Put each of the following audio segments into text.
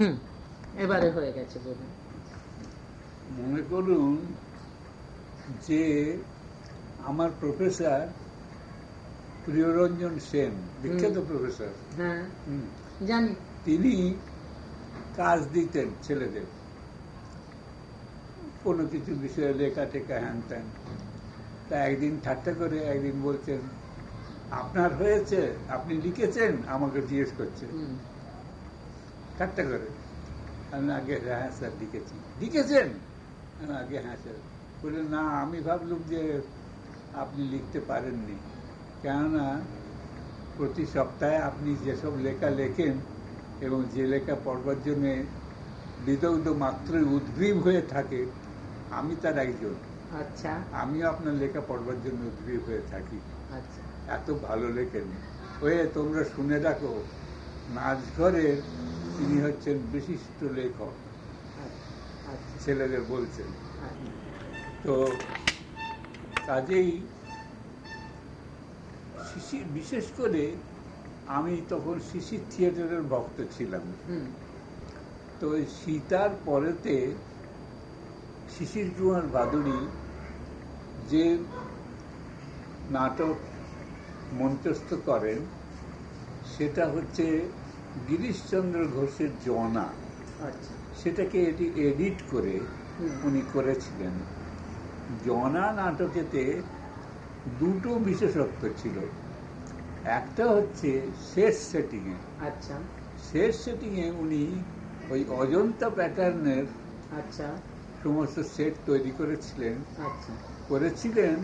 হুম এবারে হয়ে গেছে বলুন মনে করুন যে আমার প্রফেসর প্রিয়রঞ্জন সেন বিখ্যাত প্রফেসর। হ্যাঁ জানি। তিনি কাজ দিতেন ছেলেদের। কোনো কিছু বিষয়ে লেখা টেখা হ্যান ত্যান। তা একদিন ঠাট্টা করে একদিন বলছেন আপনার হয়েছে আপনি লিখেছেন? আমাকে জিজ্ঞেস করছেন ঠাট্টা করে। আমি আগে হ্যাঁ স্যার লিখেছি লিখেছেন আমি আগে হ্যাঁ স্যার। না আমি ভাবলুম যে আপনি লিখতে পারেননি। কেননা প্রতি সপ্তাহে আপনি যেসব লেখা লেখেন এবং যে লেখা পড়বার জন্যে বিদগ্ধ মাত্রই উদ্গ্রীব হয়ে থাকে আমি তার একজন। আচ্ছা। আমিও আপনার লেখা পড়বার জন্য উদ্গ্রীব হয়ে থাকি। আচ্ছা। এত ভালো লেখেন। হয়ে তোমরা শুনে রাখো নাচঘরের তিনি হচ্ছেন বিশিষ্ট লেখক। আচ্ছা। ছেলেদের বলছেন। আচ্ছা। তো কাজেই শিশির বিশেষ করে আমি তখন শিশির থিয়েটারের ভক্ত ছিলাম। হুম। তো সীতার পরেতে শিশির কুমার ভাদুরী যে নাটক মঞ্চস্থ করেন সেটা হচ্ছে গিরিশচন্দ্র ঘোষের জনা আচ্ছা। সেটাকে এটি এডিট করে উনি করেছিলেন। জনা নাটকেতে দুটো বিশেষত্ব ছিল। একটা হচ্ছে শেষ সেটিংয়ে আচ্ছা। শেষ সেটিংয়ে উনি ওই অজন্তা প্যাটার্নের আচ্ছা। সমস্ত সেট তৈরি করেছিলেন। আচ্ছা। করেছিলেন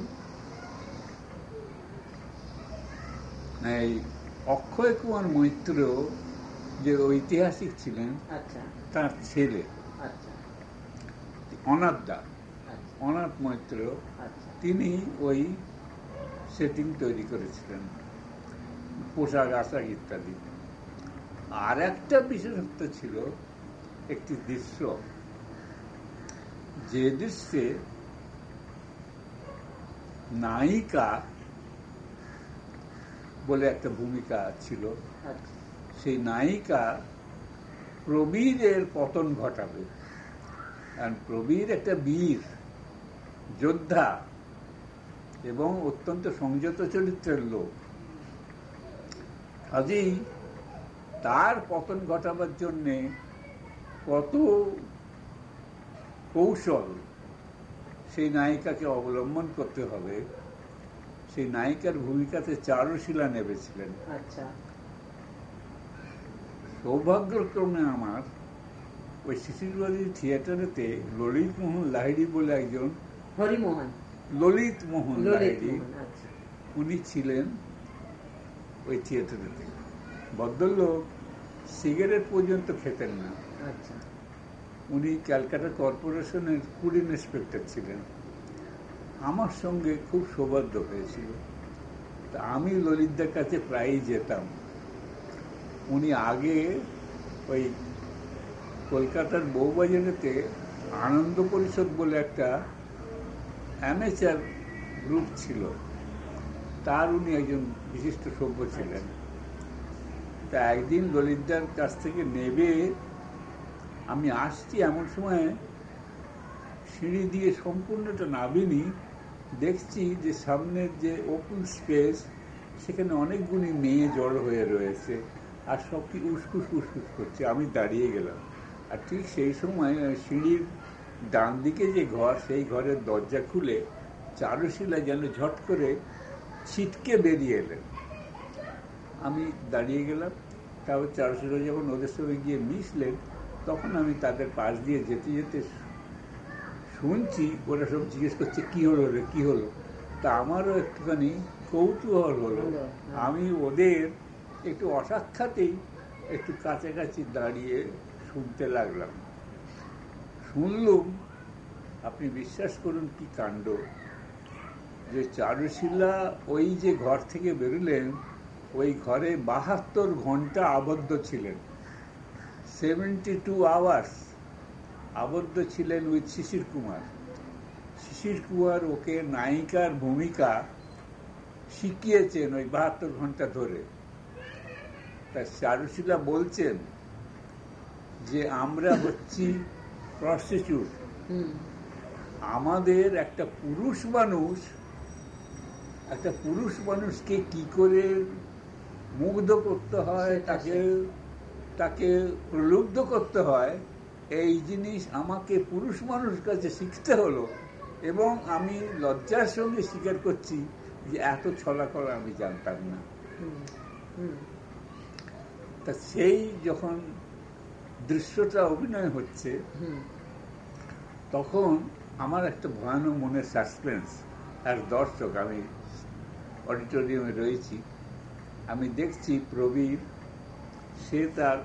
এই অক্ষয় কুমার মৈত্র যে ঐতিহাসিক ছিলেন আচ্ছা। তার ছেলে আচ্ছা। অনাথ দা আচ্ছা। অনাথ মৈত্র তিনি ওই সেটিং তৈরি করেছিলেন পোশাক আশাক ইত্যাদি। আর একটা বিশেষত্ব ছিল একটি দৃশ্য। যে দৃশ্যে নায়িকা বলে একটা ভূমিকা ছিল। সেই নায়িকা প্রবীরের পতন ঘটাবে। আর প্রবীর একটা বীর, যোদ্ধা এবং অত্যন্ত সংযত চরিত্রের লোক। কাজেই তার পতন ঘটাবার জন্যে কত কৌশল সেই নায়িকাকে অবলম্বন করতে হবে। সেই নায়িকার ভূমিকাতে চারুশীলা নেমেছিলেন। আচ্ছা। সৌভাগ্যক্রমে আমার ওই শিশিরবাড়ি থিয়েটারেতে ললিত মোহন লাহিড়ি বলে একজন হরিমোহন। ললিত মোহন লাহিড়ি আচ্ছা। উনি ছিলেন ওই থিয়েটারেতে। ভদ্রলোক সিগারেট পর্যন্ত খেতেন না। আচ্ছা। উনি ক্যালকাটা কর্পোরেশনের ফুড ইন্সপেক্টর ছিলেন। আমার সঙ্গে খুব সৌভাগ্য হয়েছিল। তা আমি ললিতদার কাছে প্রায়ই যেতাম। উনি আগে ওই কলকাতার বউবাজারেতে আনন্দ পরিষদ বলে একটা অ্যামেচার গ্রুপ ছিল। তার উনি একজন বিশিষ্ট সভ্য ছিলেন। তা একদিন ললিতদার কাছ থেকে নেবে, আমি আসছি এমন সময় সিঁড়ি দিয়ে সম্পূর্ণটা নাবিনি দেখছি যে সামনের যে ওপেন স্পেস সেখানে অনেকগুলি মেয়ে জড় হয়ে রয়েছে। আর সব কি উসকুস উসকুস করছে আমি দাঁড়িয়ে গেলাম। আর ঠিক সেই সময় সিঁড়ির ডান দিকে যে ঘর সেই ঘরের দরজা খুলে চারুশিলা যেন ঝট করে ছিটকে বেরিয়ে এলেন। আমি দাঁড়িয়ে গেলাম তারপর চারুশিলা যখন ওদের সঙ্গে গিয়ে মিশলেন তখন আমি তাদের পাশ দিয়ে যেতে যেতে শুনছি ওরা সব জিজ্ঞেস করছে কি হলো রে কি হলো? তা আমারও একটুখানি কৌতূহল হলো হ্যাঁ। আমি ওদের একটু অসাক্ষাতেই একটু কাছাকাছি দাঁড়িয়ে শুনতে লাগলাম। শুনলুম, আপনি বিশ্বাস করুন কি কাণ্ড? যে চারুশিলা ওই যে ঘর থেকে বেরোলেন, ওই ঘরে বাহাত্তর ঘণ্টা আবদ্ধ ছিলেন। সেভেন্টি টু আওয়ার্স আবদ্ধ ছিলেন উইথ শিশির কুমার। শিশির কুমার ওকে নায়িকার ভূমিকা শিখিয়েছেন ওই বাহাত্তর ঘণ্টা ধরে। তা চারুশিলা বলছেন যে আমরা হচ্ছি প্রস্টিটিউট আমাদের একটা পুরুষ মানুষ একটা পুরুষ মানুষকে কি করে মুগ্ধ করতে হয় তাকে তাকে প্রলুব্ধ করতে হয় এই জিনিস আমাকে পুরুষ মানুষ কাছে শিখতে হলো এবং আমি লজ্জার সঙ্গে স্বীকার করছি যে এত ছলা করা আমি জানতাম না। তা সেই যখন দৃশ্যটা অভিনয় হচ্ছে তখন আমার একটা ভয়ানক মনের সাসপেন্স আর দর্শক আমি অডিটোরিয়ামে রয়েছি। আমি দেখছি প্রবীর সে তার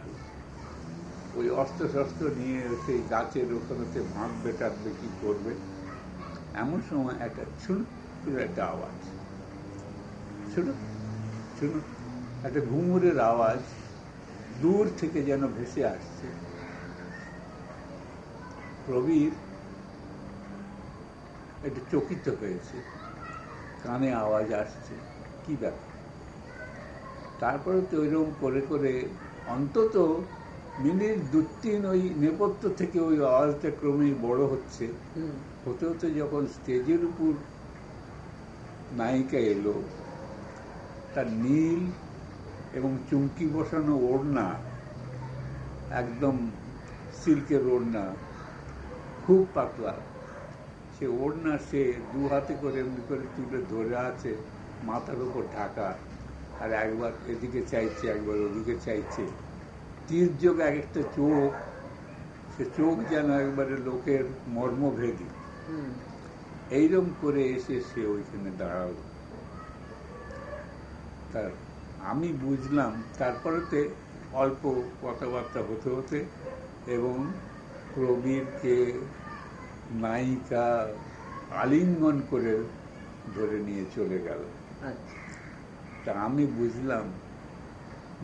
ওই অস্ত্র শস্ত্র নিয়ে সেই গাছের ওখানেতে ভাঙবে টাকবে কি করবে। এমন সময় একটা ছুট করে একটা আওয়াজ। শুনো শুনো একটা ঘুঙুরের আওয়াজ। দূর থেকে যেন ভেসে আসছে। প্রবীর একটু চকিত হয়েছে। কানে আওয়াজ আসছে কি ব্যাপার? তারপরে তো ওইরকম করে করে অন্তত মিনিট দু তিন ওই নেপথ্য থেকে ওই আওয়াজটা ক্রমেই বড় হচ্ছে। হতে হতে যখন স্টেজের উপর নায়িকা এলো তার নীল এবং চুমকি বসানো ওড়না একদম সিল্কের ওড়না খুব পাতলা। সে ওড়না সে দু হাতে করে এমনি করে তুলে ধরে আছে মাথার উপর ঢাকা আর একবার এদিকে চাইছে একবার ওদিকে চাইছে। তীর যোগ এক একটা চোখ সে চোখ যেন একবারে লোকের মর্মভেদী। এইরকম করে এসে সে ওইখানে দাঁড়াল। তার আমি বুঝলাম তারপরেতে অল্প কথাবার্তা হতে হতে এবং প্রবীরকে নায়িকা আলিঙ্গন করে ধরে নিয়ে চলে গেল। আচ্ছা। তা আমি বুঝলাম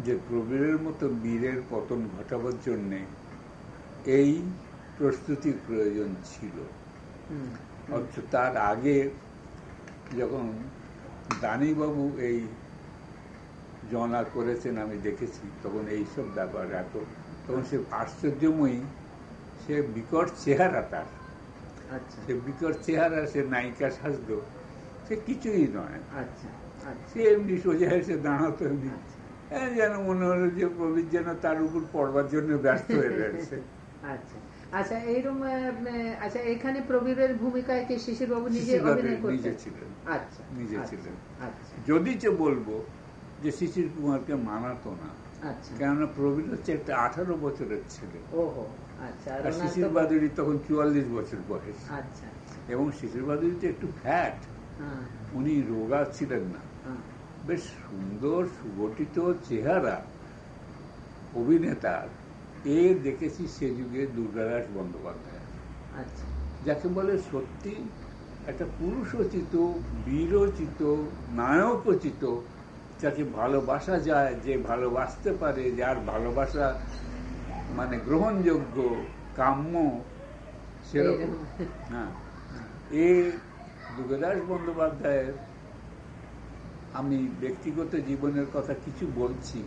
যে প্রবীরের মতো বীরের পতন ঘটাবার জন্যে এই প্রস্তুতির প্রয়োজন ছিল। অথচ তার আগে যখন দানিবাবু এই জনা করেছেন আমি দেখেছি। তখন এইসব ব্যাপার এত। তখন সে আশ্চর্যময়ী সে বিকট চেহারা তার। আচ্ছা। সে বিকট চেহারা সে নায়িকা সাজতো সে কিছুই নয়। আচ্ছা আচ্ছা। সে এমনি সোজা এসে দাঁড়াতো এমনি। হ্যাঁ, যেন মনে হলো যে প্রবীর যেন তার উপর পড়বার জন্য ব্যস্ত হয়ে রয়েছে। আচ্ছা। আচ্ছা এইরকম আচ্ছা এখানে প্রবীরের ভূমিকায় কি শিশিরবাবু নিজে শিশিরবাবু অভিনয় করতেন? আচ্ছা নিজে আচ্ছা, ছিলেন। আচ্ছা। যদি যে বলব যে শিশির কুমারকে মানাতো না। আচ্ছা। কেননা প্রবীর হচ্ছে একটা আঠারো বছরের ছেলে। আচ্ছা আর শিশির তো- তখন চুয়াল্লিশ বছর বয়স। আচ্ছা এবং শিশির বাদুড়ি তো একটু ফ্যাট উনি রোগা ছিলেন না। হ্যাঁ। বেশ সুন্দর সুগঠিত চেহারা অভিনেতার এ দেখেছি সে যুগে দুর্গাদাস বন্দ্যোপাধ্যায়। যাকে বলে সত্যি একটা পুরুষোচিত বীরোচিত নায়কোচিত যাকে ভালোবাসা যায় যে ভালোবাসতে পারে যার ভালোবাসা মানে গ্রহণযোগ্য কাম্য সেরকম। হ্যাঁ। এ দুর্গাদাস বন্দ্যোপাধ্যায়ের আমি ব্যক্তিগত জীবনের কথা কিছু বলছি।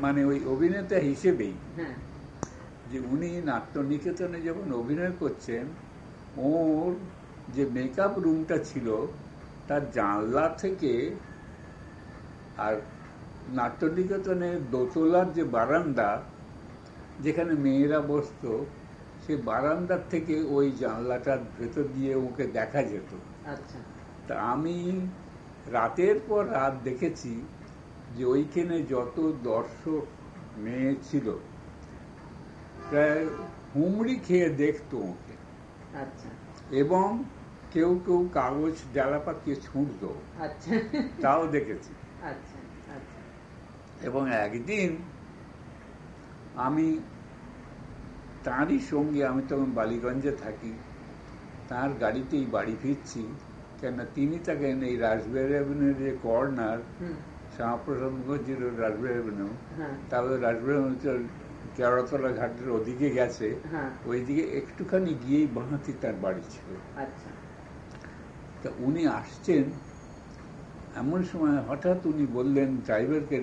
মানে ওই অভিনেতা হিসেবেই। হ্যাঁ। যে উনি নাট্যনিকেতনে যখন অভিনয় করছেন ওর যে মেকআপ রুমটা ছিল তার জানলা থেকে আর নাট্যনিকেতনের দোতলার যে বারান্দা যেখানে মেয়েরা বসতো সে বারান্দার থেকে ওই জানলাটার ভেতর দিয়ে ওকে দেখা যেত। আচ্ছা। তা আমি রাতের পর রাত দেখেছি যে ওইখানে যত দর্শক মেয়ে ছিল প্রায় হুমড়ি খেয়ে দেখতো ওকে। আচ্ছা। এবং কেউ কেউ কাগজ ডালা পাকিয়ে ছুঁড়তো। আচ্ছা। তাও দেখেছি। আচ্ছা। এবং একদিন আমি তাঁরই সঙ্গে আমি তখন বালিগঞ্জে থাকি তার গাড়িতেই বাড়ি ফিরছি। কেন তিনি থাকেন এই রাসবিহারি অ্যাভিনিউর যে কর্নার শ্যামাপ্রসাদ মুখার্জির রাসবিহারি অ্যাভিনিউ তারপরে রাসবিহারি কেওড়াতলা ঘাটের ওদিকে গেছে হ্যাঁ। ওইদিকে একটুখানি গিয়েই বাঁহাতি তার বাড়ি ছিল। আচ্ছা। তা উনি আসছেন এমন সময় হঠাৎ উনি বললেন ড্রাইভারকে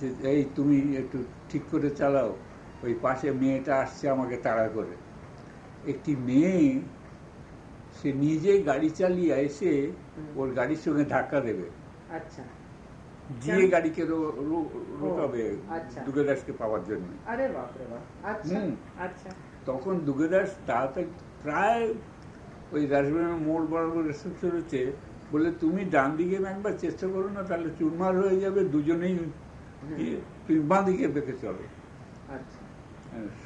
যে এই তুমি একটু ঠিক করে চালাও ওই পাশে মেয়েটা আসছে আমাকে তাড়া করে। একটি মেয়ে সে নিজে গাড়ি চালিয়ে এসে ওর গাড়ির সঙ্গে ধাক্কা দেবে। আচ্ছা। দিয়ে গাড়িকে রো- রো- রোকাবে আচ্ছা। দুর্গাদাসকে পাওয়ার জন্য। আরে বাপ রে বাপ। আচ্ছা আচ্ছা। তখন দুর্গাদাস তাড়াতাড়ি প্রায় ওই মোড় বরাবর বলে তুমি ডান দিকে একবার চেষ্টা করো না তাহলে চুরমার হয়ে যাবে দুজনেই তুমি বাঁ দিকে বেঁকে চলো। আচ্ছা।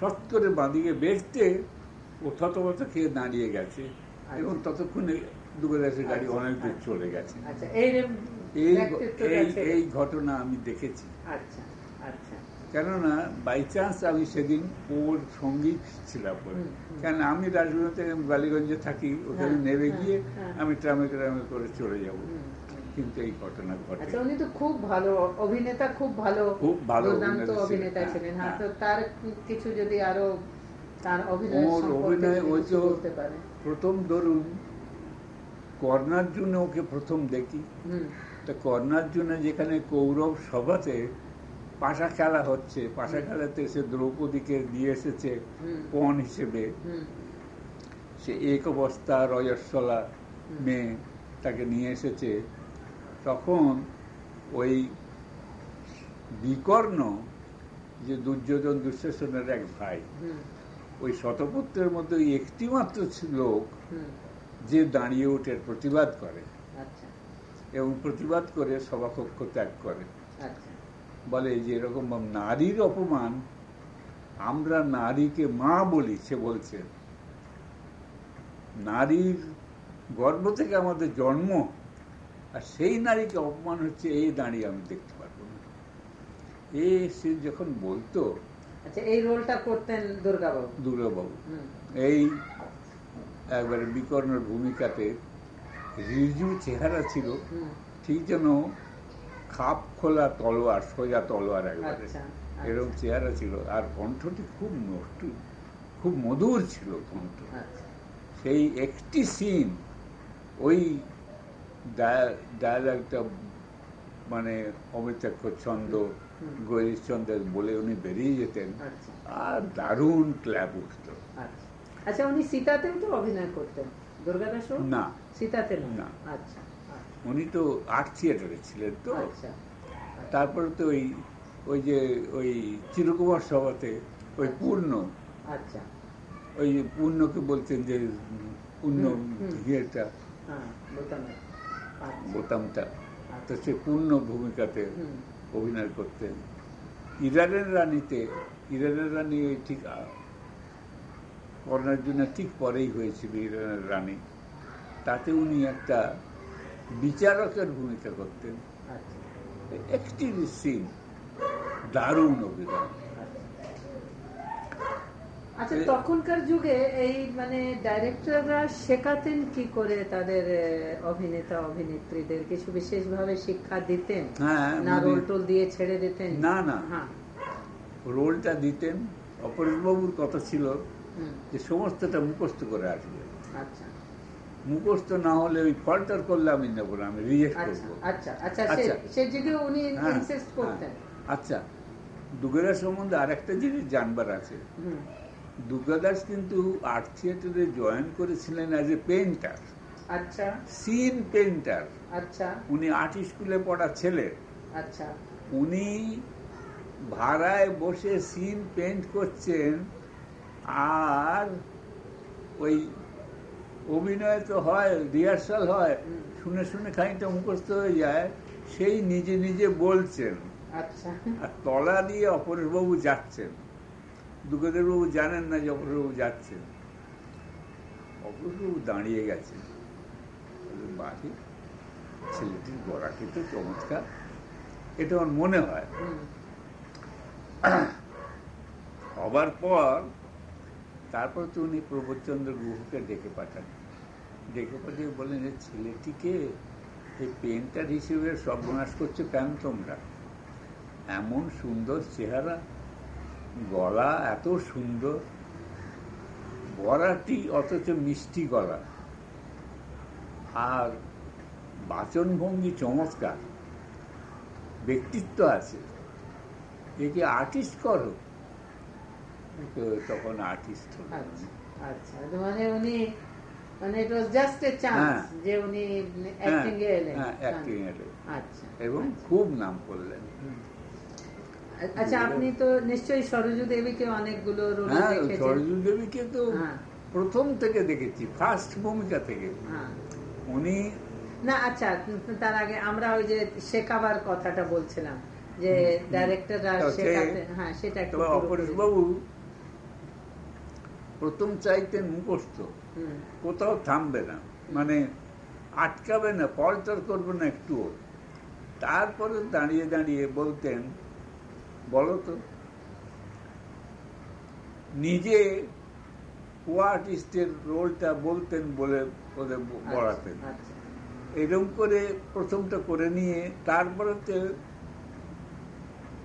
সৎ করে বাঁদিকে বেরতে ও থতমত খেয়ে দাঁড়িয়ে গেছে এবং ততক্ষণে দুর্গাদাসের গাড়ি আচ্ছা, অনেক দূর আচ্ছা। চলে গেছে। আচ্ছা এই ঘটনা আমি দেখেছি। আচ্ছা আচ্ছা। কেননা বাই চান্স আমি সেদিন ওর সঙ্গী ছিলাম। কেন আমি থেকে বালিগঞ্জে থাকি ওখানে হ্যাঁ, নেমে হ্যাঁ, গিয়ে হ্যাঁ। আমি ট্রামে ট্রামে করে চলে যাব। কিন্তু এই ঘটনা ঘটে। আচ্ছা উনি তো খুব ভালো অভিনেতা খুব ভালো। খুব ভালো অভিনেতা ছিলেন, হ্যাঁ, হ্যাঁ। হ্যাঁ। তো তার কিছু যদি আরও তার অভিনয় অভিনয় ওই পারে। প্রথম ধরুন কর্নার জন্য ওকে প্রথম দেখি। তা কর্নার জন্য যেখানে কৌরব সভাতে পাশা খেলা হচ্ছে পাশা খেলাতে সে দ্রৌপদীকে দিয়ে এসেছে পণ হিসেবে। সে এক অবস্থা রজস্বলা মেয়ে তাকে নিয়ে এসেছে। তখন ওই বিকর্ণ যে দুর্যোধন দুঃশাসনের এক ভাই ওই শতপুত্রের মধ্যে ওই একটিমাত্র লোক যে দাঁড়িয়ে ওঠে প্রতিবাদ করে আচ্ছা। এবং প্রতিবাদ করে সভাকক্ষ ত্যাগ করে। আচ্ছা। বলে যে এরকম নারীর অপমান আমরা নারীকে মা বলি সে বলছে নারীর গর্ভ থেকে আমাদের জন্ম আর সেই নারীকে অপমান হচ্ছে এই দাঁড়িয়ে আমি দেখতে পারব না। এ সে যখন বলতো আচ্ছা এই রোলটা করতেন দুর্গাবাবু? দুর্গাবাবু। এই একবারে বিকর্ণের ভূমিকাতে রিজু চেহারা ছিল ঠিক যেন খাপ খোলা তলোয়ার সোজা তলোয়ার একবারে। আচ্ছা, এরকম আচ্ছা। চেহারা ছিল আর কণ্ঠটি খুব নষ্টু খুব মধুর ছিল কণ্ঠ। আচ্ছা। সেই একটি সিন ওই ডায়ালগটা মানে অমিতাক্ষ ছন্দ হুম। গৈরিশচন্দ্রের বলে উনি বেরিয়ে যেতেন। আচ্ছা। আর দারুণ ক্ল্যাপ উঠত। আচ্ছা। আচ্ছা উনি সীতাতেও তো অভিনয় করতেন দুর্গাদাসও না। সীতাতে? না। আচ্ছা উনি তো আর্ট থিয়েটারে ছিলেন তো। আচ্ছা। তারপরে তো ওই ওই যে ওই চিরকুমার সভাতে ওই পূর্ণ। আচ্ছা। ওই পূর্ণকে বলতেন যে পূর্ণ। ইয়েটা। হ্যাঁ আচ্ছা বোতামটা তো সে পূর্ণ ভূমিকাতে অভিনয় করতেন। ইরানের রানীতে ইরানের রানী ওই ঠিক করোনার জন্য ঠিক পরেই হয়েছিল ইরানের রানী। তাতে উনি একটা বিচারকের ভূমিকা করতেন। আচ্ছা। একটি সিন দারুণ অভিনয়। আচ্ছা তখনকার যুগে এই মানে ডাইরেক্টররা শেখাতেন কি করে তাদের অভিনেতা অভিনেত্রীদের? কিছু বিশেষভাবে শিক্ষা দিতেন? হ্যাঁ না মানে রোল টোল দিয়ে ছেড়ে দিতেন? না, না। হ্যাঁ। রোলটা দিতেন। অপরেশবাবুর কথা ছিল যে সমস্তটা মুখস্থ করে আসবে। আচ্ছা। মুখস্থ না হলে ওই ফল্টার করলে আমি নেব না আমি রিজেক্ট আচ্ছা করব। আচ্ছা আচ্ছা আচ্ছা। উনি ইনসিস্ট করতেন হ্যাঁ। আচ্ছা। দুর্গাদাস সম্বন্ধে আরেকটা জিনিস জানবার আছে। হুম, দুর্গাদাস কিন্তু আর্ট থিয়েটারে জয়েন করেছিলেন অ্যাজ এ পেন্টার আচ্ছা। সিন পেন্টার আচ্ছা। উনি আর্ট স্কুলে পড়া ছেলে। আচ্ছা। উনি ভাড়ায় বসে সিন পেন্ট করছেন আর ওই অভিনয় তো হয় রিহার্সাল হয় শুনে শুনে খানিকটা মুখস্থ হয়ে যায় সেই নিজে নিজে বলছেন। আচ্ছা। আর তলা দিয়ে অপরেশবাবু যাচ্ছেন। দুর্গাদেববাবু জানেন না যে অপরেশবাবু যাচ্ছেন। অপরেশবাবু দাঁড়িয়ে গেছেন। বললেন, ছেলেটির গড়াটি তো চমৎকার। এটা আমার মনে হয়। হবার পর তারপর তো উনি প্রবোধচন্দ্র গুহকে ডেকে পাঠান। ডেকে পাঠিয়ে বলেন যে ছেলেটিকে এই পেন্টার হিসেবে সর্বনাশ করছ কেন তোমরা? এমন সুন্দর চেহারা গলা এত সুন্দর। গলাটি অথচ মিষ্টি গলা। আর বাচনভঙ্গি চমৎকার। ব্যক্তিত্ব আছে। একে আর্টিস্ট করো? তখন আর্টিস্ট আচ্ছা আচ্ছা। মানে উনি মানে ইট ওয়াজ জাস্ট এ চান্স হ্যাঁ। যে উনি অ্যাক্টিং এ এলেন। হ্যাঁ অ্যাক্টিং এলে আচ্ছা এবং খুব নাম করলেন। আচ্ছা আপনি তো নিশ্চয়ই সরজু দেবীকে অনেকগুলো হ্যাঁ সরজু দেবীকে তো হ্যাঁ। প্রথম থেকে দেখেছি ফার্স্ট ভূমিকা থেকে। হ্যাঁ। উনি না আচ্ছা তার আগে আমরা ওই যে শেখাবার কথাটা বলছিলাম যে ডাইরেক্টররা শেখাতে হ্যাঁ সেটা একটু অপরেশ বাবু প্রথম চাইতেন মুখস্থ কোথাও থামবে না মানে আটকাবে না পলটার করবে না একটুও। তারপরে দাঁড়িয়ে দাঁড়িয়ে বলতেন বলো তো। নিজে কো আর্টিস্টের রোলটা বলতেন বলে ওদের ব- বলাতেন। আচ্ছা। এরকম করে প্রথমটা করে নিয়ে তারপরে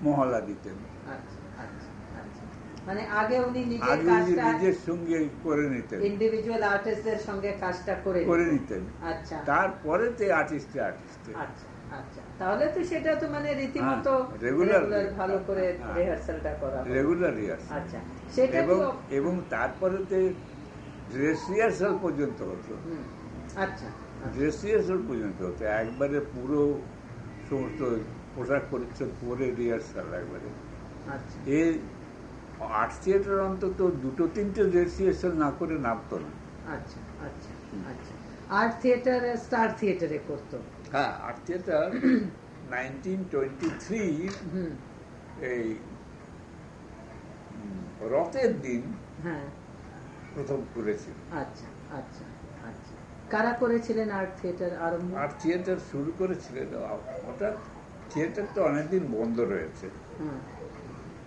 মহলা দিতেন। আচ্ছা আচ্ছা আচ্ছা। মানে আগে উনি নিজের আগে কাজটা নিজের সঙ্গে করে নিতেন। ইন্ডিভিজুয়াল আর্টিস্টদের সঙ্গে কাজটা করে করে নিতেন। আচ্ছা। তারপরেতে আর্টিস্টে আর্টিস্টে আচ্ছা। আচ্ছা তাহলে তো সেটা তো মানে রীতিমতো হ্যাঁ, ভালো করে হ্যাঁ। রিহার্সালটা করা রেগুলার রিহার্সাল আচ্ছা সেটা এবং তো এবং তারপরেতে ড্রেস রিহার্সাল পর্যন্ত হতো। আচ্ছা আচ্ছা, ড্রেস রিহার্সাল পর্যন্ত হতো। একবারে পুরো সমস্ত পোশাক পরিচ্ছদ পরে রিহার্সাল একবারে। আচ্ছা। এই আর্ট থিয়েটার অন্তত দুটো তিনটে ড্রেস রিহার্সাল না করে নামতো না। আচ্ছা আচ্ছা আচ্ছা। আর্ট থিয়েটারে স্টার থিয়েটারে করতো। হ্যাঁ। Art theatre nineteen twenty three এই রথের দিন হ্যাঁ। প্রথম করেছিল আচ্ছা আচ্ছা আচ্ছা। কারা করেছিলেন আর্ট থিয়েটার আরম্ভ? আর থিয়েটার শুরু করেছিলেন হঠাৎ থিয়েটার তো অনেকদিন বন্ধ রয়েছে।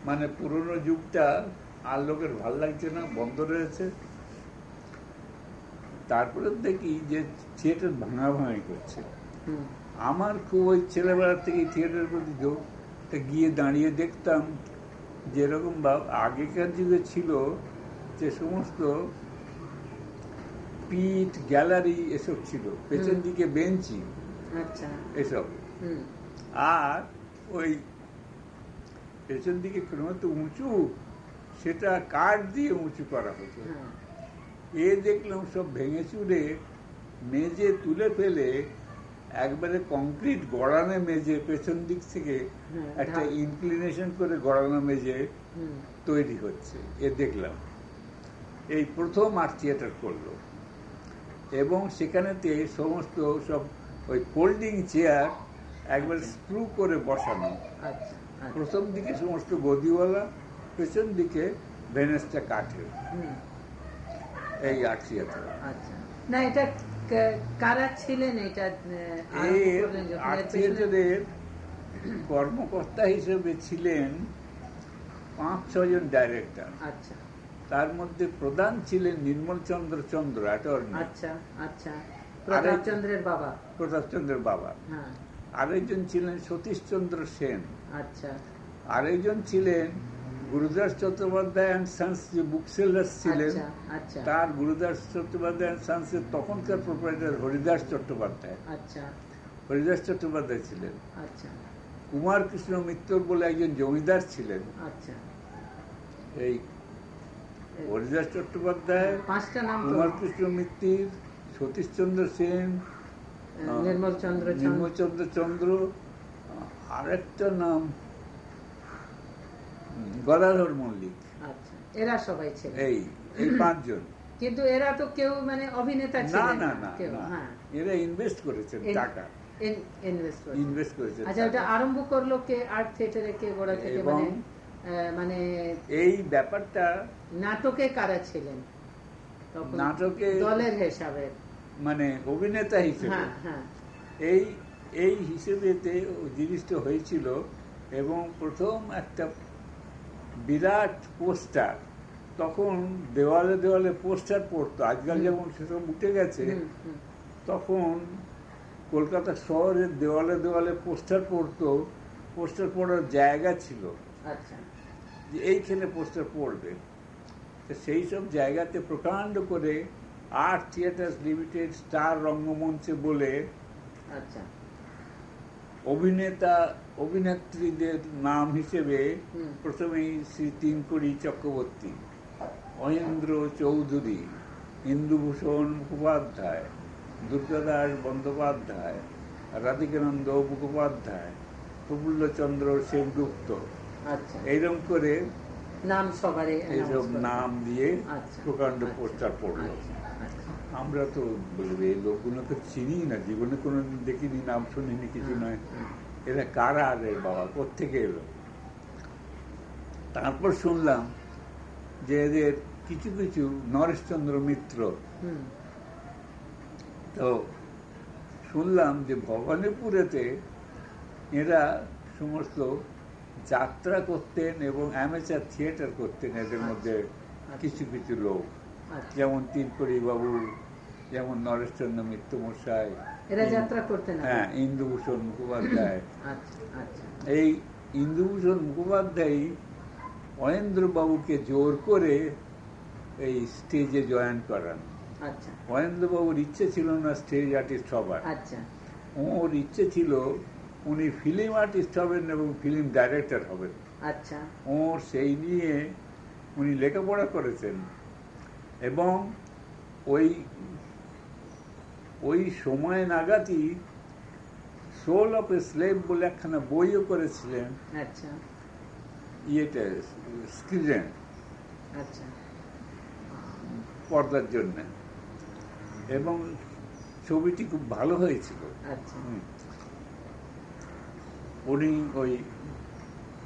মানে পুরনো যুগটা আর লোকের ভালো লাগছে না বন্ধ রয়েছে। তারপরে দেখি যে থিয়েটার ভাঙা ভাঙাই করছে। আমার খুব ওই ছেলেবেলার থেকে থিয়েটারের প্রতি ঝোঁক তা গিয়ে দাঁড়িয়ে দেখতাম যেরকম আগেকার যুগে ছিল যে সমস্ত পিঠ গ্যালারি এসব ছিল পেছন দিকে বেঞ্চি আচ্ছা। এসব। আর ওই পেছন দিকে ক্রমত উঁচু সেটা কাঠ দিয়ে উঁচু করা হতো। এ দেখলাম সব ভেঙে চুরে মেজে তুলে ফেলে একবারে কংক্রিট গড়ানো মেজে পেছন দিক থেকে একটা ইনক্লিনেশন করে গড়ানো মেজে তৈরি হচ্ছে। এ দেখলাম। এই প্রথম আর্ট থিয়েটার করল। এবং সেখানেতে সমস্ত সব ওই ফোল্ডিং চেয়ার একবার স্ক্রু করে বসানো। আচ্ছা আচ্ছা। প্রথম দিকে সমস্ত গদিওয়ালা পেছন দিকে ভেনেসটা কাঠের। এই আর্ট থিয়েটার আচ্ছা। না এটা কারা ছিলেন এটা কর্মকর্তা হিসেবে ছিলেন পাঁচ ছজন ডাইরেক্টর আচ্ছা। তার মধ্যে প্রধান ছিলেন নির্মল চন্দ্র চন্দ্র অ্যাটর্নি আচ্ছা আচ্ছা। প্রতাপচন্দ্রের বাবা। প্রতাপচন্দ্রের বাবা। হ্যাঁ। আরেকজন ছিলেন সতীশচন্দ্র সেন। আচ্ছা। আরেকজন ছিলেন গুরুদাস চট্টোপাধ্যায় অ্যান্ড সান্স যে বুক সেলার্স ছিলেন আচ্ছা আচ্ছা। তার গুরুদাস চট্টোপাধ্যায় অ্যান্ড সান্সের তখনকার প্রোপাইটার হরিদাস চট্টোপাধ্যায়। আচ্ছা। হরিদাস চট্টোপাধ্যায় ছিলেন। কুমার কৃষ্ণ মিত্তর বলে একজন জমিদার ছিলেন। এই হরিদাস চট্টোপাধ্যায় কুমার কৃষ্ণ মিত্তির সতীশচন্দ্র সেন নির্মল চন্দ্র চন্দ্র নির্মলচন্দ্র চন্দ্র আরেকটা নাম গদাধর মল্লিক আচ্ছা এরা সবাই ছিল। এই এই পাঁচজন। কিন্তু এরা তো কেউ মানে অভিনেতা না ছিলেন না না না। হ্যাঁ। এরা ইনভেস্ট টাকা। ইনভেস্ট করে। আচ্ছা ওটা আরম্ভ করল কে? আর্ট থিয়েটারে কে? গোড়া থেকে মানে মানে এই ব্যাপারটা নাটকে কারা ছিলেন? নাটকে দলের হিসাবে। মানে অভিনেতা হিসেবে। হ্যাঁ হ্যাঁ। এই এই হিসেবেতে জিনিসটা হয়েছিল এবং প্রথম একটা বিরাট পোস্টার। তখন দেওয়ালে দেওয়ালে পোস্টার পড়তো। আজকাল যেমন সেসব উঠে গেছে তখন কলকাতা শহরের দেওয়ালে দেওয়ালে পোস্টার পড়তো। পোস্টার পড়ার জায়গা ছিল। আচ্ছা। যে এইখানে পোস্টার পড়বে। সেই সব জায়গাতে প্রকাণ্ড করে আর্ট থিয়েটার্স লিমিটেড স্টার রঙ্গমঞ্চে বলে আচ্ছা। অভিনেতা অভিনেত্রীদের নাম হিসেবে প্রথমেই শ্রী তিনকুড়ি চক্রবর্তী অয়েন্দ্র চৌধুরী ইন্দুভূষণ মুখোপাধ্যায় দুর্গাদাস বন্দ্যোপাধ্যায় রাধিকানন্দ মুখোপাধ্যায় প্রফুল্লচন্দ্র সেনগুপ্ত। আচ্ছা। এইরকম করে নাম সবারই এইসব নাম দিয়ে আচ্ছা, প্রকাণ্ড আচ্ছা, পোস্টার পড়ল। আচ্ছা, আচ্ছা। আমরা তো বলবে এই লোকগুলোকে চিনি না জীবনে কোনোদিন দেখিনি নাম শুনিনি কিছু নয়। এরা কারা রে বাবা? কোথেকে এলো? তারপর শুনলাম যে এদের কিছু কিছু নরেশচন্দ্র মিত্র। তো শুনলাম যে ভবানীপুরেতে এরা সমস্ত যাত্রা করতেন এবং অ্যামেচার থিয়েটার করতেন এদের মধ্যে কিছু কিছু লোক। আচ্ছা। যেমন তিনকড়ি বাবু যেমন নরেশচন্দ্র মিত্র মশাই এরা যাত্রা করতেন? হ্যাঁ ইন্দুভূষণ মুখোপাধ্যায়। আচ্ছা আচ্ছা। এই ইন্দুভূষণ মুখোপাধ্যায় অয়েন্দ্র বাবুকে জোর করে এই স্টেজে জয়েন করান। আচ্ছা। অয়েন্দ্র বাবুর ইচ্ছে ছিল না স্টেজ আর্টিস্ট হবার। আচ্ছা। ওর ইচ্ছে ছিল উনি ফিল্ম আর্টিস্ট হবেন এবং ফিল্ম ডাইরেক্টর হবেন। আচ্ছা। ওর সেই নিয়ে উনি লেখাপড়া করেছেন। এবং ওই ওই সময় নাগাদই সোল অফ স্লেভ বলে একখানা বইও করেছিলেন। আচ্ছা। স্ক্রিনে আচ্ছা। পর্দার জন্য। এবং ছবিটি খুব ভালো হয়েছিল। আচ্ছা। উনি ওই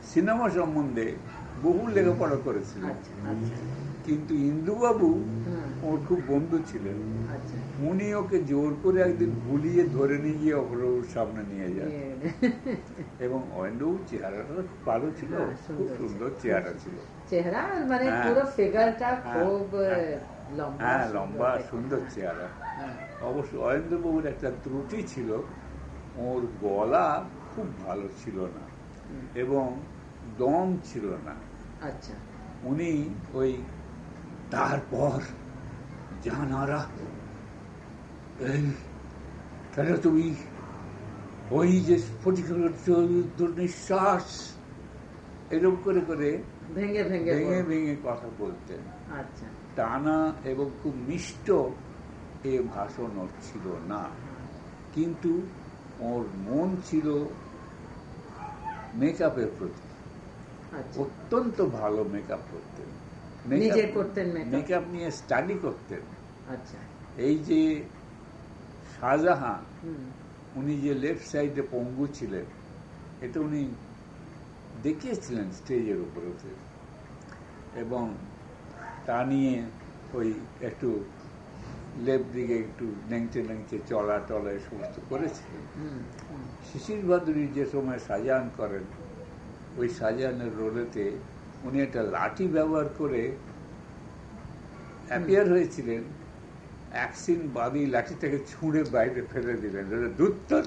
সিনেমা সম্বন্ধে বহু লেখাপড়া করেছিলেন। কিন্তু ইন্দুবাবু ওর খুব বন্ধু ছিলেন। আচ্ছা। উনি ওকে জোর করে একদিন ভুলিয়ে ধরে নিয়ে গিয়ে অপরবাবুর সামনে নিয়ে যান। এবং অয়েন্দ্রবাবুর চেহারাটা খুব ভালো ছিল হ্যাঁ, খুব সুন্দর চেহারা ছিল। চেহারা মানে হ্যাঁ। পুরো ফিগারটা হ্যাঁ, খুব হ্যাঁ। লম্বা সুন্দর চেহারা। অবশ্য একটা ত্রুটি ছিল ওর গলা খুব ভালো ছিল না এবং দম ছিল না। আচ্ছা। উনি ওই তারপর জানারা এই তাহলে তুমি ওই যে স্ফটিকের নিঃশ্বাস এরকম করে করে ভেঙে ভেঙে ভেঙে। ভেঙে কথা বলতেন আচ্ছা টানা এবং খুব মিষ্ট এ ভাষণ ওর ছিল না কিন্তু ওর মন ছিল মেকআপের প্রতি অত্যন্ত ভালো মেকআপ করতেন? মেকআপ নিয়ে স্টাডি করতেন আচ্ছা। এই যে শাহজাহান উনি যে লেফট সাইডে পঙ্গু ছিলেন এটা উনি দেখিয়েছিলেন স্টেজের উপরে উঠে। এবং তা নিয়ে ওই একটু লেফট দিকে একটু ন্যাংচে ন্যাংচে চলা টলা সমস্ত করেছিলেন। শিশির ভাদুরী যে সময় সাজান করেন ওই সাজানের রোলেতে উনি একটা লাঠি ব্যবহার করে অ্যাপিয়ার হয়েছিলেন। এক সিন বাদই লাঠিটাকে ছুঁড়ে বাইরে ফেলে দিলেন। দুত্তর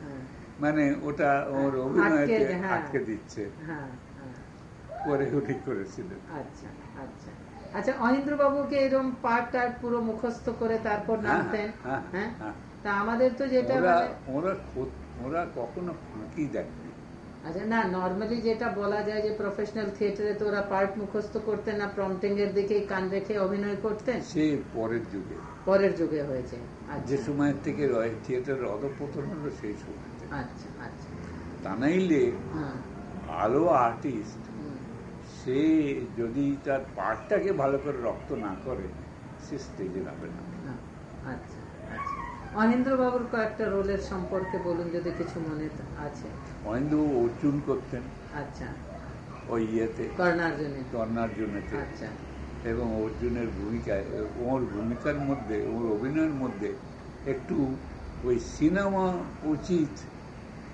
হ্যাঁ, মানে ওটা ওর আটকে- অভিনয়কে হ্যাঁ। আটকে দিচ্ছে। হ্যাঁ, হ্যাঁ, উনি করেছিলেন। আচ্ছা আচ্ছা। আচ্ছা অহিন্দ্র বাবুকে এরকম পার্ট টার্ট পুরো মুখস্থ করে তারপর হ্যাঁ, নামতেন হ্যাঁ, হ্যাঁ হ্যাঁ। তা আমাদের তো যেটা ওরা মানে ওরা কখনো ফাঁকি দেয়নি আচ্ছা না নর্মালি যেটা বলা যায় যে প্রফেশনাল থিয়েটারে তো ওরা পার্ট মুখস্থ করতেন না প্রম্পটিং এর দিকেই কান রেখে অভিনয় করতেন। সে পরের যুগে। পরের যুগে হয়েছে। আচ্ছা। যে সময় থেকে রয় থিয়েটারের অধপতন হলো সেই সময়। আচ্ছা আচ্ছা। তা নাইলে হ্যাঁ। ভালো আর্টিস্ট সে যদি তার পার্টটাকে ভালো করে রক্ত না করে সে স্টেজে নামবে না। হ্যাঁ, আচ্ছা আচ্ছা। অনিন্দ্র বাবুর কয়েকটা রোলের সম্পর্কে বলুন যদি কিছু মনে আছে। মহেন্দ্র অর্জুন করতেন। আচ্ছা। ওই ইয়েতে। কর্ণার্জুনে। কর্ণার্জুনেতে। আচ্ছা। এবং অর্জুনের ভূমিকায় ওর ভূমিকার মধ্যে ওর অভিনয়ের মধ্যে একটু ওই সিনেমা উচিত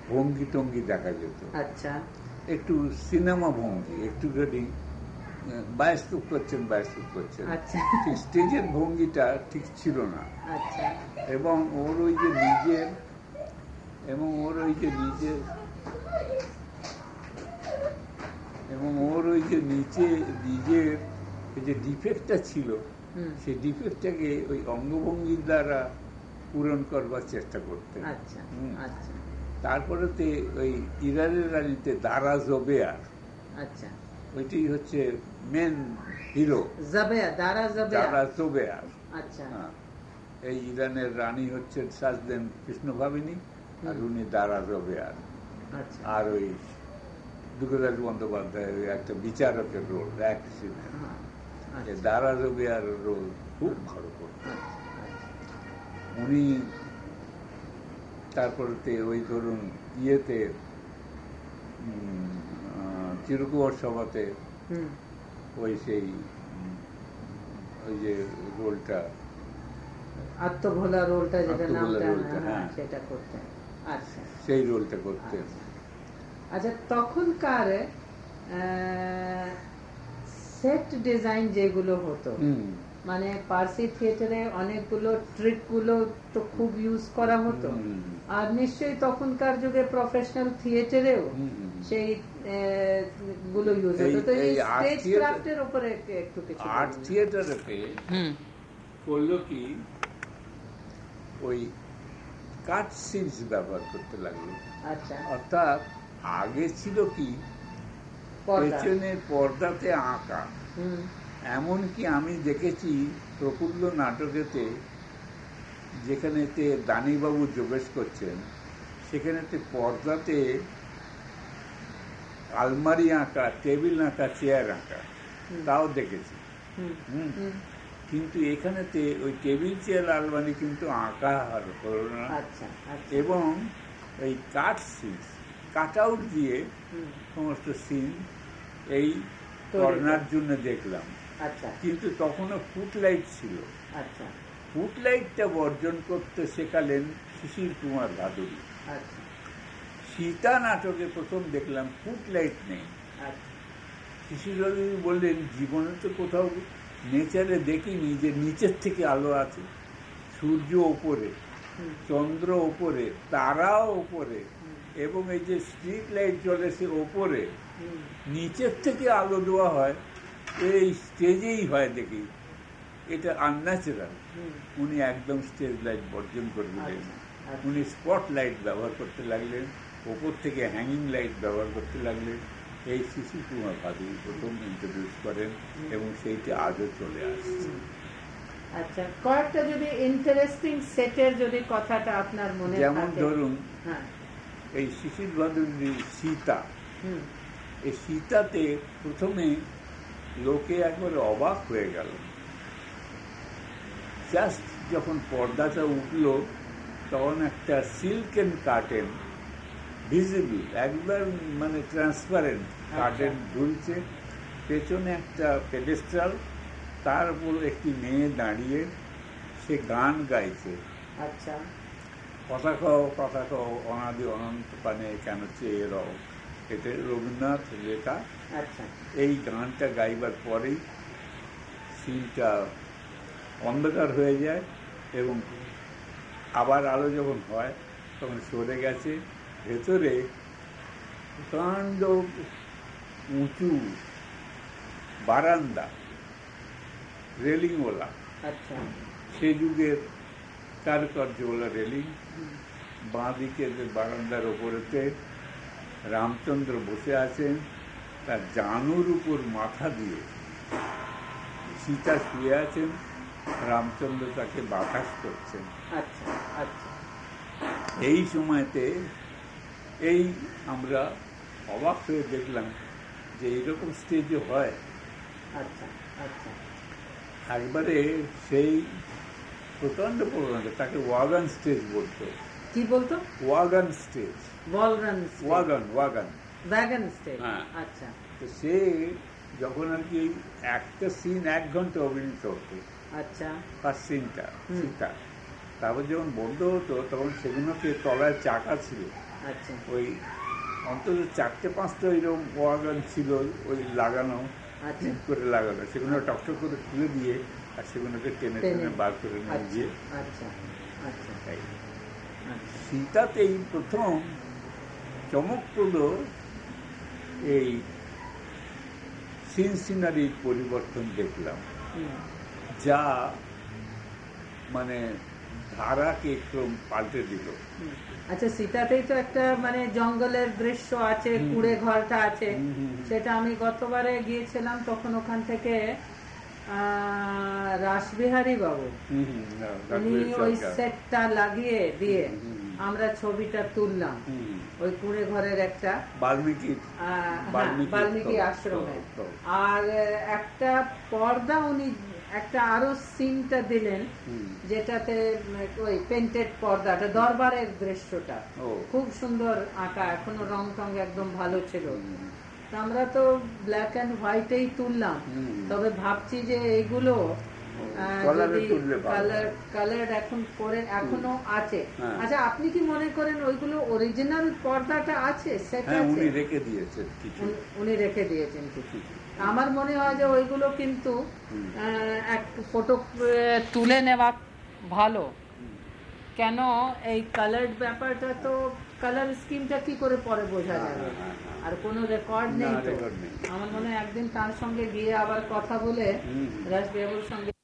ভঙ্গি টঙ্গি দেখা যেত। আচ্ছা। একটু সিনেমা ভঙ্গি একটুখানি বায়স্কোপ করছেন বায়স্কোপ করছেন। আচ্ছা। ঠিক স্টেজের ভঙ্গিটা ঠিক ছিল না। আচ্ছা। এবং ওর ওই যে নিজের এবং ওর ওই যে নিজের এবং ওর ওই যে নিচে নিজের যে ডিফেক্টটা ছিল সেই ডিফেক্টটাকে ওই অঙ্গভঙ্গির দ্বারা পূরণ করবার চেষ্টা করতেন। আচ্ছা। আচ্ছা। তারপরেতে ওই ইরানের রানীতে দারা জোবেয়ার। আচ্ছা। ওইটি হচ্ছে মেন হিরো দারা জাবেয়া যারা আচ্ছা। হ্যাঁ। এই ইরানের রানী হচ্ছে সাজদেন কৃষ্ণভাবিনী আর হুম। উনি দারা জোবেয়ার। আর ওই দুর্গাদাস বন্দ্যোপাধ্যায়ের একটা বিচারকের রোল হ্যাঁ, আচ্ছা, দারা জোবেয়ার রোল খুব ভালো করতেন আচ্ছা, আচ্ছা। উনি তারপরেতে ওই ধরুন ইয়েতে চিরকুয়ার সভাতে ওই সেই ওই যে রোলটা আত্মভোলা রোলটা যেটা নামটা হ্যাঁ, হ্যাঁ। সেটা করতেন। আচ্ছা সেই রোলটা করতেন আচ্ছা। আচ্ছা তখনকার সেট ডিজাইন যেগুলো হতো মানে পার্সি থিয়েটারে অনেকগুলো ট্রিকগুলো তো খুব ইউজ করা হতো। আর নিশ্চয়ই তখনকার যুগে প্রফেশনাল থিয়েটারেও। সেই গুলো ইউজ হতো। তো এই স্টেজ ক্রাফটের উপরে একটু- কিছু আর্ট হুম। করল কি? ওই কাট সিনস ব্যবহার করতে লাগল। আচ্ছা। অর্থাৎ আগে ছিল কি? পেছনের পর্দাতে আঁকা। হুম। এমনকি আমি দেখেছি প্রফুল্ল নাটকেতে যেখানেতে দানিবাবু যোগেশ করছেন সেখানেতে পর্দাতে আলমারি আঁকা টেবিল আঁকা চেয়ার আঁকা তাও দেখেছি। হুম। কিন্তু এখানেতে ওই টেবিল চেয়ার আলমারি কিন্তু আঁকা আর হলো না আচ্ছা আচ্ছা। এবং এই কাট সিনস কাট আউট দিয়ে সমস্ত সিন এই করোনার জন্য দেখলাম। আচ্ছা। কিন্তু তখনও ফুটলাইট ছিল। আচ্ছা। ফুটলাইটটা বর্জন করতে শেখালেন শিশির কুমার ভাদুরী সীতা নাটকে প্রথম দেখলাম ফুটলাইট নেই। আচ্ছা। শিশির ভাদুরী বললেন জীবনে তো কোথাও নেচারে দেখিনি যে নিচের থেকে আলো আছে সূর্য ওপরে চন্দ্র ওপরে তারাও ওপরে এবং এই যে স্ট্রিট লাইট জ্বলে সে ওপরে নিচের থেকে আলো দেওয়া হয় এই স্টেজেই হয় দেখি। এটা আনন্যাচারাল উনি একদম স্টেজ লাইট বর্জন করে দিলেন। আচ্ছা, আচ্ছা। উনি স্পট লাইট ব্যবহার করতে লাগলেন ওপর থেকে হ্যাঙ্গিং লাইট ব্যবহার করতে লাগলেন। এই শিশু কুমার ভাদুরী প্রথম ইন্ট্রোডিউস করেন এবং সেইটি আজও চলে আসছে। আচ্ছা কয়েকটা যদি ইন্টারেস্টিং সেটের যদি কথাটা আপনার মনে যেমন ধরুন হ্যাঁ। এই শিশির ভাদুরী সীতা। এই সীতাতে প্রথমে লোকে একবারে অবাক হয়ে গেল। জাস্ট যখন পর্দাটা উঠল তখন একটা সিল্ক অ্যান্ড কার্টেন ভিজিবল একবার মানে ট্রান্সপারেন্ট কার্টেন ঝুলছে পেছনে একটা পেডেস্ট্রাল তার উপর একটি মেয়ে দাঁড়িয়ে সে গান গাইছে। আচ্ছা। কথা কও কথা কও অনাদি অনন্ত পানে কেন চেয়ে রও? এটা রবীন্দ্রনাথ লেখা। আচ্ছা। এই গানটা গাইবার পরেই সিনটা অন্ধকার হয়ে যায় এবং আবার আলো যখন হয় তখন সরে গেছে। ভেতরে প্রকাণ্ড উঁচু বারান্দা রেলিংওয়ালা। আচ্ছা। সে যুগের কারুকার্যওয়ালা রেলিং বাঁ দিকে যে বারান্দার ওপরেতে রামচন্দ্র বসে আছেন তার জানুর উপর মাথা দিয়ে সীতা শুয়ে আছেন রামচন্দ্র তাকে বাতাস করছেন। আচ্ছা আচ্ছা। এই সময়তে এই আমরা অবাক হয়ে দেখলাম যে এইরকম স্টেজে হয়। আচ্ছা আচ্ছা। একবারে সেই প্রচণ্ড প্রকাণ্ড তাকে ওয়াগান স্টেজ বলতো। কি বলতো? Wagon stage wagon wagon wagon. Stage হ্যাঁ। আচ্ছা। তো সে যখন আর কি একটা সিন এক ঘণ্টা অভিনীত হতো। আচ্ছা। ফার্স্ট সিনটা। সিনটা তারপর যখন বন্ধ হতো তখন সেগুলোকে তলায় চাকা ছিল। আচ্ছা। ওই অন্তত চারটে পাঁচটা ওইরকম ওয়াগান ছিল ওই লাগানো আচ্ছা। ঠিক করে লাগানো। সেগুলো টকটক করে খুলে দিয়ে আর সেগুলোকে টেনে টেনে। বার করে নিয়ে আচ্ছা গিয়ে আচ্ছা সীতাতেই প্রথম চমকপ্রদ এই সিন সিনারির পরিবর্তন দেখলাম। যা মানে ধারাকে একটু পাল্টে দিল। আচ্ছা সীতাতেই তো একটা মানে জঙ্গলের দৃশ্য আছে কুড়ে ঘরটা আছে। সেটা আমি গতবারে গিয়েছিলাম তখন ওখান থেকে রাসবিহারী বাবু উনি ওই। সেটটা লাগিয়ে দিয়ে। আমরা ছবিটা তুললাম ওই কুড়ে ঘরের একটা বাল্মীকি হ্যাঁ, বাল্মীকি আশ্রমে। আর একটা পর্দা উনি একটা আরও সিনটা দিলেন যেটাতে ওই পেন্টেড পর্দাটা দরবারের দৃশ্যটা। খুব সুন্দর আঁকা এখনও রং টং একদম ভালো ছিল। আমরা তো ব্ল্যাক অ্যান্ড হোয়াইটেই তুললাম। তবে ভাবছি যে এইগুলো কালারে এখন করে এখনও আছে। হ্যাঁ। আচ্ছা আপনি কি মনে করেন ওইগুলো অরিজিনাল পর্দাটা আছে সেট উনি রেখে দিয়েছেন উনি- রেখে দিয়েছেন কিছু। আমার মনে হয় যে ওইগুলো কিন্তু এক ফটো তুলে নেওয়া ভালো। কেন এই কালার ব্যাপারটা তো কালার স্কিমটা কি করে পরে বোঝা হ্যাঁ, যাবে? হ্যাঁ, হ্যাঁ। আর কোনো রেকর্ড নেই তো। আমার মনে হয় একদিন তার সঙ্গে গিয়ে আবার কথা বলে। রাজবাবুর সঙ্গে